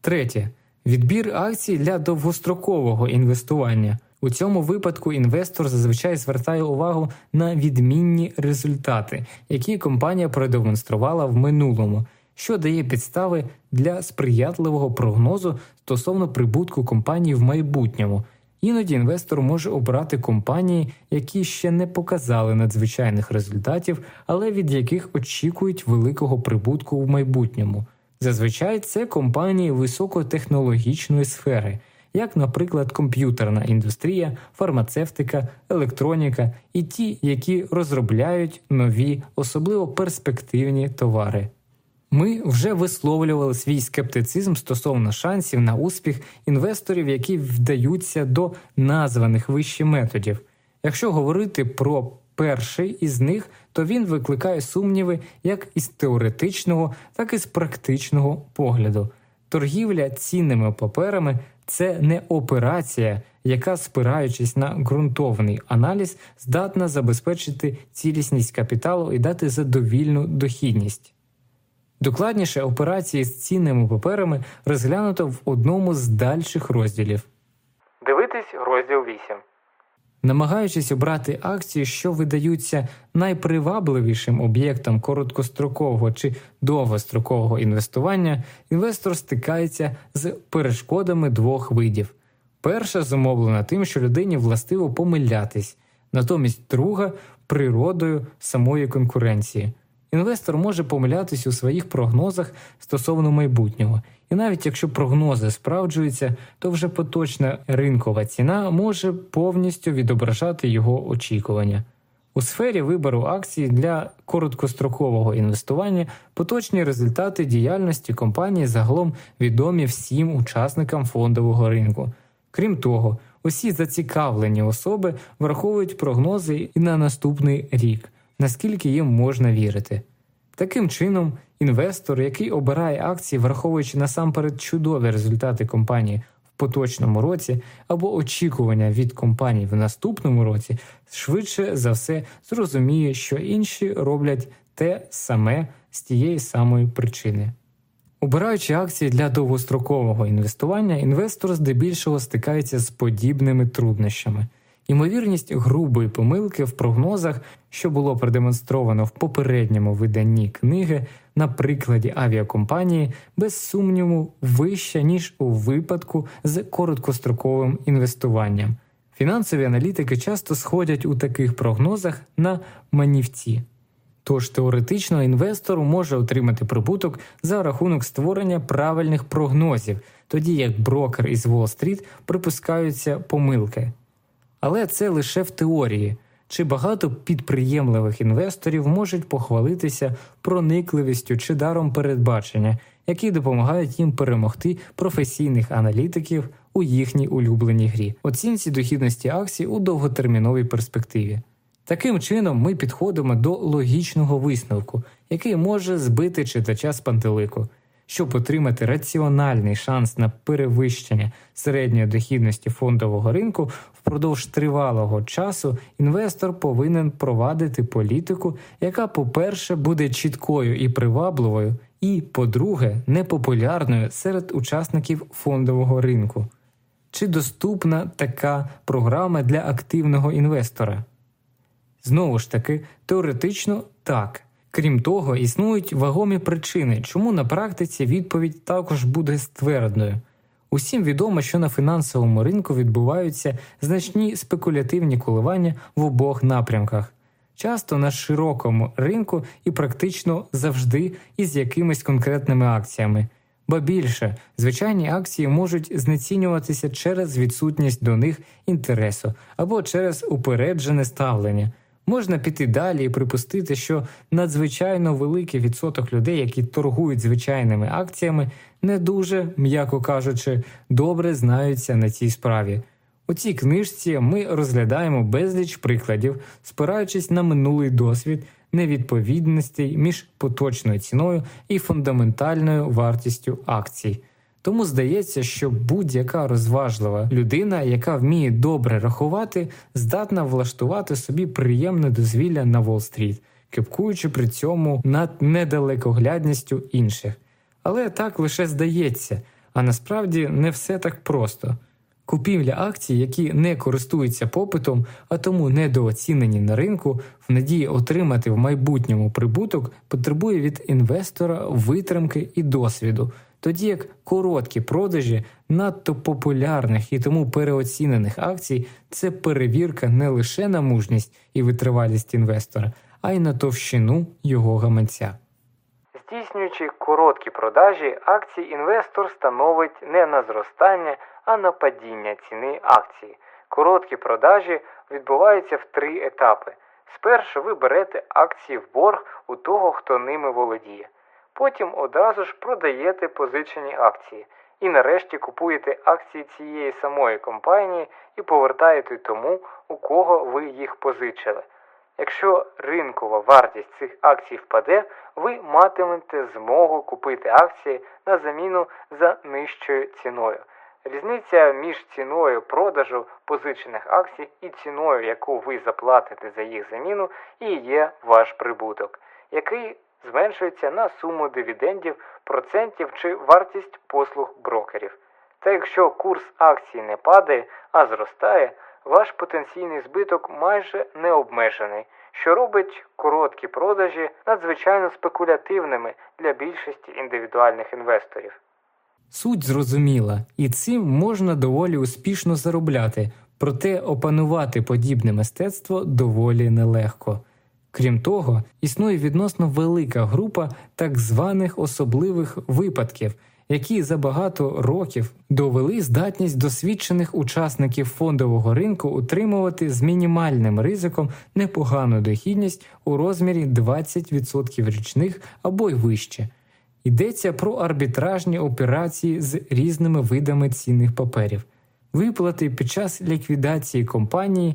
Третє відбір акцій для довгострокового інвестування. У цьому випадку інвестор зазвичай звертає увагу на відмінні результати, які компанія продемонструвала в минулому, що дає підстави для сприятливого прогнозу стосовно прибутку компанії в майбутньому. Іноді інвестор може обрати компанії, які ще не показали надзвичайних результатів, але від яких очікують великого прибутку в майбутньому. Зазвичай це компанії високотехнологічної сфери, як, наприклад, комп'ютерна індустрія, фармацевтика, електроніка і ті, які розробляють нові, особливо перспективні товари. Ми вже висловлювали свій скептицизм стосовно шансів на успіх інвесторів, які вдаються до названих вище методів. Якщо говорити про перший із них, то він викликає сумніви як із теоретичного, так і з практичного погляду. Торгівля цінними паперами це не операція, яка, спираючись на ґрунтовний аналіз, здатна забезпечити цілісність капіталу і дати задовільну дохідність. Докладніше операції з цінними паперами розглянуто в одному з дальших розділів. Дивитись розділ 8. Намагаючись обрати акції, що видаються найпривабливішим об'єктом короткострокового чи довгострокового інвестування, інвестор стикається з перешкодами двох видів. Перша зумовлена тим, що людині властиво помилятись, натомість друга природою самої конкуренції. Інвестор може помилятись у своїх прогнозах стосовно майбутнього, і навіть якщо прогнози справджуються, то вже поточна ринкова ціна може повністю відображати його очікування. У сфері вибору акцій для короткострокового інвестування поточні результати діяльності компанії загалом відомі всім учасникам фондового ринку. Крім того, усі зацікавлені особи враховують прогнози і на наступний рік наскільки їм можна вірити. Таким чином, інвестор, який обирає акції, враховуючи насамперед чудові результати компанії в поточному році або очікування від компаній в наступному році, швидше за все зрозуміє, що інші роблять те саме з тієї самої причини. Обираючи акції для довгострокового інвестування, інвестор здебільшого стикається з подібними труднощами. Ймовірність грубої помилки в прогнозах, що було продемонстровано в попередньому виданні книги на прикладі авіакомпанії, без сумніву вища ніж у випадку з короткостроковим інвестуванням. Фінансові аналітики часто сходять у таких прогнозах на манівці. Тож теоретично інвестор може отримати прибуток за рахунок створення правильних прогнозів, тоді як брокер із Уолл-стріт припускаються помилки. Але це лише в теорії. Чи багато підприємливих інвесторів можуть похвалитися проникливістю чи даром передбачення, які допомагають їм перемогти професійних аналітиків у їхній улюбленій грі, оцінці дохідності акцій у довготерміновій перспективі. Таким чином, ми підходимо до логічного висновку, який може збити читача з пантелику. Щоб отримати раціональний шанс на перевищення середньої дохідності фондового ринку, впродовж тривалого часу інвестор повинен провадити політику, яка, по-перше, буде чіткою і привабливою, і, по-друге, непопулярною серед учасників фондового ринку. Чи доступна така програма для активного інвестора? Знову ж таки, теоретично так. Крім того, існують вагомі причини, чому на практиці відповідь також буде ствердною. Усім відомо, що на фінансовому ринку відбуваються значні спекулятивні коливання в обох напрямках, часто на широкому ринку і практично завжди із якимись конкретними акціями. Ба більше, звичайні акції можуть знецінюватися через відсутність до них інтересу або через упереджене ставлення. Можна піти далі і припустити, що надзвичайно великий відсоток людей, які торгують звичайними акціями, не дуже, м'яко кажучи, добре знаються на цій справі. У цій книжці ми розглядаємо безліч прикладів, спираючись на минулий досвід невідповідностей між поточною ціною і фундаментальною вартістю акцій. Тому здається, що будь-яка розважлива людина, яка вміє добре рахувати, здатна влаштувати собі приємне дозвілля на Уолл-стріт, кипкуючи при цьому над недалекоглядністю інших. Але так лише здається, а насправді не все так просто. Купівля акцій, які не користуються попитом, а тому недооцінені на ринку, в надії отримати в майбутньому прибуток, потребує від інвестора витримки і досвіду тоді як короткі продажі надто популярних і тому переоцінених акцій це перевірка не лише на мужність і витривалість інвестора, а й на товщину його гаманця. Здійснюючи короткі продажі, акцій інвестор становить не на зростання, а на падіння ціни акції. Короткі продажі відбуваються в три етапи. Спершу ви берете акції в борг у того, хто ними володіє. Потім одразу ж продаєте позичені акції. І нарешті купуєте акції цієї самої компанії і повертаєте тому, у кого ви їх позичили. Якщо ринкова вартість цих акцій впаде, ви матимете змогу купити акції на заміну за нижчою ціною. Різниця між ціною продажу позичених акцій і ціною, яку ви заплатите за їх заміну, і є ваш прибуток, який зменшується на суму дивідендів, процентів чи вартість послуг брокерів. Та якщо курс акції не падає, а зростає, ваш потенційний збиток майже не обмежений, що робить короткі продажі надзвичайно спекулятивними для більшості індивідуальних інвесторів. Суть зрозуміла, і цим можна доволі успішно заробляти, проте опанувати подібне мистецтво доволі нелегко. Крім того, існує відносно велика група так званих особливих випадків, які за багато років довели здатність досвідчених учасників фондового ринку утримувати з мінімальним ризиком непогану дохідність у розмірі 20% річних або й вище. Йдеться про арбітражні операції з різними видами цінних паперів, виплати під час ліквідації компанії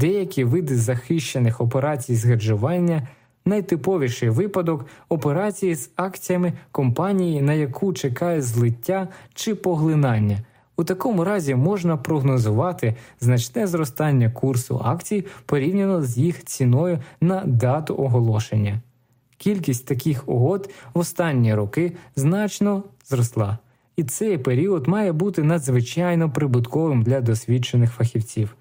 деякі види захищених операцій з геджування, найтиповіший випадок операції з акціями компанії, на яку чекає злиття чи поглинання. У такому разі можна прогнозувати значне зростання курсу акцій порівняно з їх ціною на дату оголошення. Кількість таких угод в останні роки значно зросла, і цей період має бути надзвичайно прибутковим для досвідчених фахівців.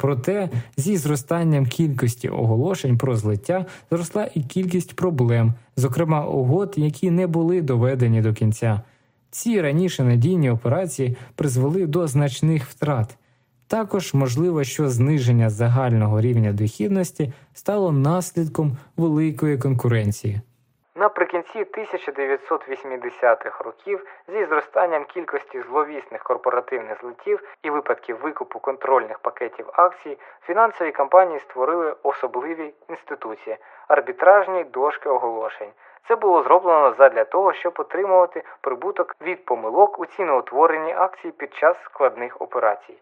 Проте зі зростанням кількості оголошень про злиття зросла і кількість проблем, зокрема угод, які не були доведені до кінця. Ці раніше надійні операції призвели до значних втрат. Також можливо, що зниження загального рівня дохідності стало наслідком великої конкуренції. Наприкінці 1980-х років зі зростанням кількості зловісних корпоративних злетів і випадків викупу контрольних пакетів акцій, фінансові компанії створили особливі інституції арбітражні дошки оголошень. Це було зроблено задля того, щоб отримувати прибуток від помилок у ціноутворенні акцій під час складних операцій.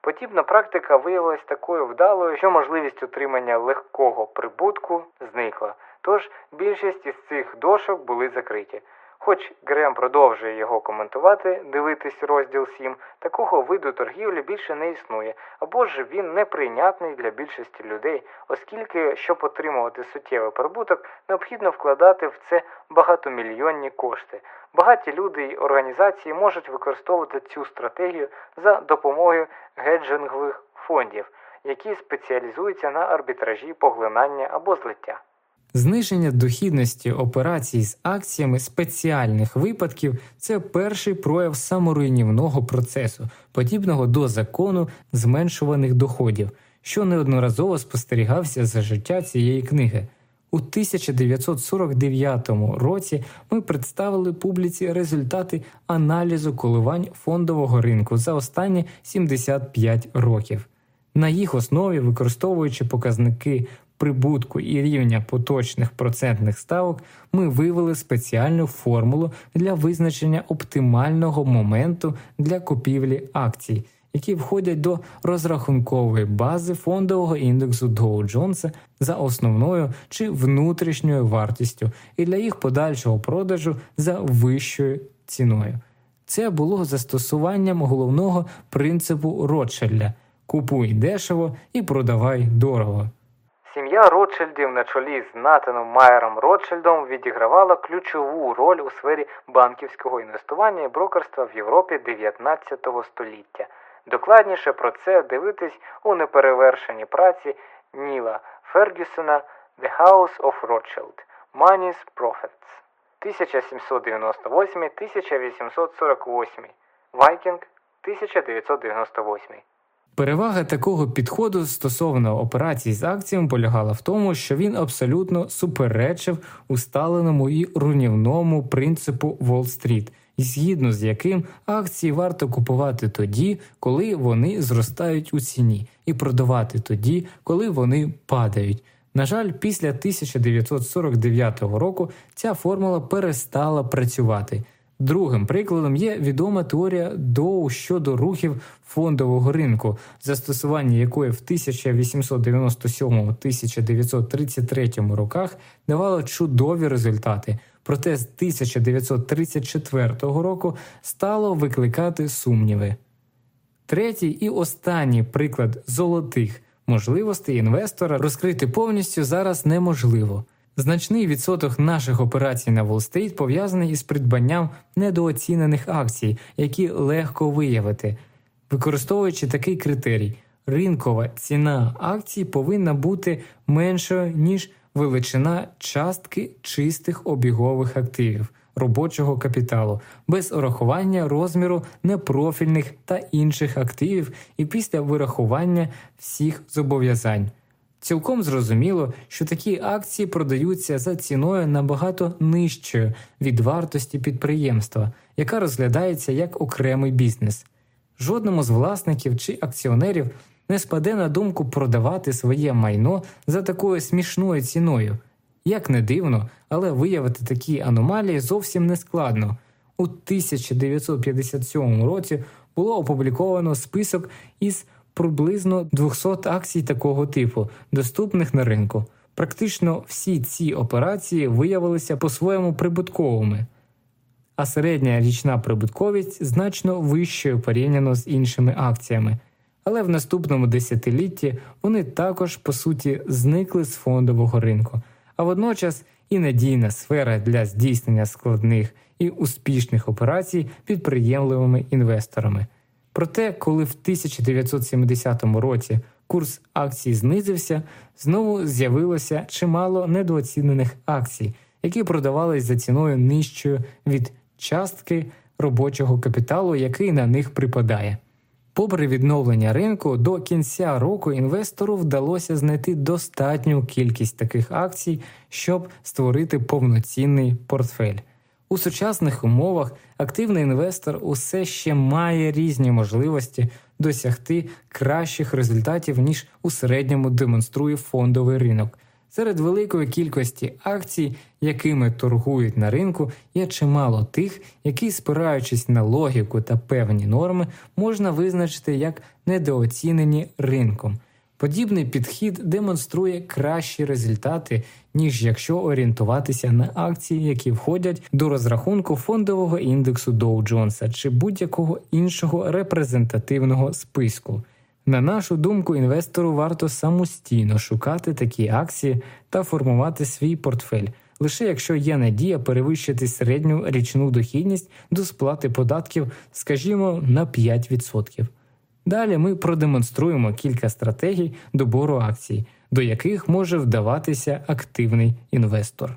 Подібна практика виявилась такою вдалою, що можливість отримання легкого прибутку зникла. Тож більшість із цих дошок були закриті. Хоч Грем продовжує його коментувати, дивитись розділ 7, такого виду торгівлі більше не існує, або ж він неприйнятний для більшості людей, оскільки, щоб отримувати суттєвий прибуток, необхідно вкладати в це багатомільйонні кошти. Багаті люди й організації можуть використовувати цю стратегію за допомогою геджингових фондів, які спеціалізуються на арбітражі поглинання або злиття. Зниження дохідності операцій з акціями спеціальних випадків це перший прояв саморуйнівного процесу, подібного до закону зменшуваних доходів, що неодноразово спостерігався за життя цієї книги. У 1949 році ми представили публіці результати аналізу коливань фондового ринку за останні 75 років. На їх основі, використовуючи показники прибутку і рівня поточних процентних ставок, ми вивели спеціальну формулу для визначення оптимального моменту для купівлі акцій, які входять до розрахункової бази фондового індексу Dow Jones за основною чи внутрішньою вартістю, і для їх подальшого продажу за вищою ціною. Це було застосуванням головного принципу Ротшильда – купуй дешево і продавай дорого. Сім'я Ротшильдів на чолі з Натаном Майером Ротшильдом відігравала ключову роль у сфері банківського інвестування і брокерства в Європі 19 століття. Докладніше про це дивитись у неперевершеній праці Ніла Фергюсона The House of Rothschild Money's Profits 1798-1848 Вайкінг 1998 Перевага такого підходу стосовно операцій з акціями полягала в тому, що він абсолютно суперечив усталеному і руйнівному принципу Уолл-стріт, згідно з яким акції варто купувати тоді, коли вони зростають у ціні, і продавати тоді, коли вони падають. На жаль, після 1949 року ця формула перестала працювати. Другим прикладом є відома теорія Доу щодо рухів фондового ринку, застосування якої в 1897-1933 роках давало чудові результати, проте з 1934 року стало викликати сумніви. Третій і останній приклад золотих можливостей інвестора розкрити повністю зараз неможливо. Значний відсоток наших операцій на Уолл-стріт пов'язаний із придбанням недооцінених акцій, які легко виявити. Використовуючи такий критерій, ринкова ціна акцій повинна бути меншою, ніж величина частки чистих обігових активів робочого капіталу, без урахування розміру непрофільних та інших активів і після вирахування всіх зобов'язань. Цілком зрозуміло, що такі акції продаються за ціною набагато нижчою від вартості підприємства, яка розглядається як окремий бізнес. Жодному з власників чи акціонерів не спаде на думку продавати своє майно за такою смішною ціною. Як не дивно, але виявити такі аномалії зовсім не складно. У 1957 році було опубліковано список із приблизно 200 акцій такого типу, доступних на ринку. Практично всі ці операції виявилися по-своєму прибутковими. а середня річна прибутковість значно вищою порівняно з іншими акціями. Але в наступному десятилітті вони також по суті зникли з фондового ринку, а водночас і надійна сфера для здійснення складних і успішних операцій підприємливими інвесторами. Проте, коли в 1970 році курс акцій знизився, знову з'явилося чимало недооцінених акцій, які продавались за ціною нижчою від частки робочого капіталу, який на них припадає. Попри відновлення ринку, до кінця року інвестору вдалося знайти достатню кількість таких акцій, щоб створити повноцінний портфель. У сучасних умовах активний інвестор усе ще має різні можливості досягти кращих результатів, ніж у середньому демонструє фондовий ринок. Серед великої кількості акцій, якими торгують на ринку, є чимало тих, які, спираючись на логіку та певні норми, можна визначити як недооцінені ринком. Подібний підхід демонструє кращі результати, ніж якщо орієнтуватися на акції, які входять до розрахунку фондового індексу Dow Jones чи будь-якого іншого репрезентативного списку. На нашу думку, інвестору варто самостійно шукати такі акції та формувати свій портфель, лише якщо є надія перевищити середню річну дохідність до сплати податків, скажімо, на 5%. Далі ми продемонструємо кілька стратегій добору акцій, до яких може вдаватися активний інвестор.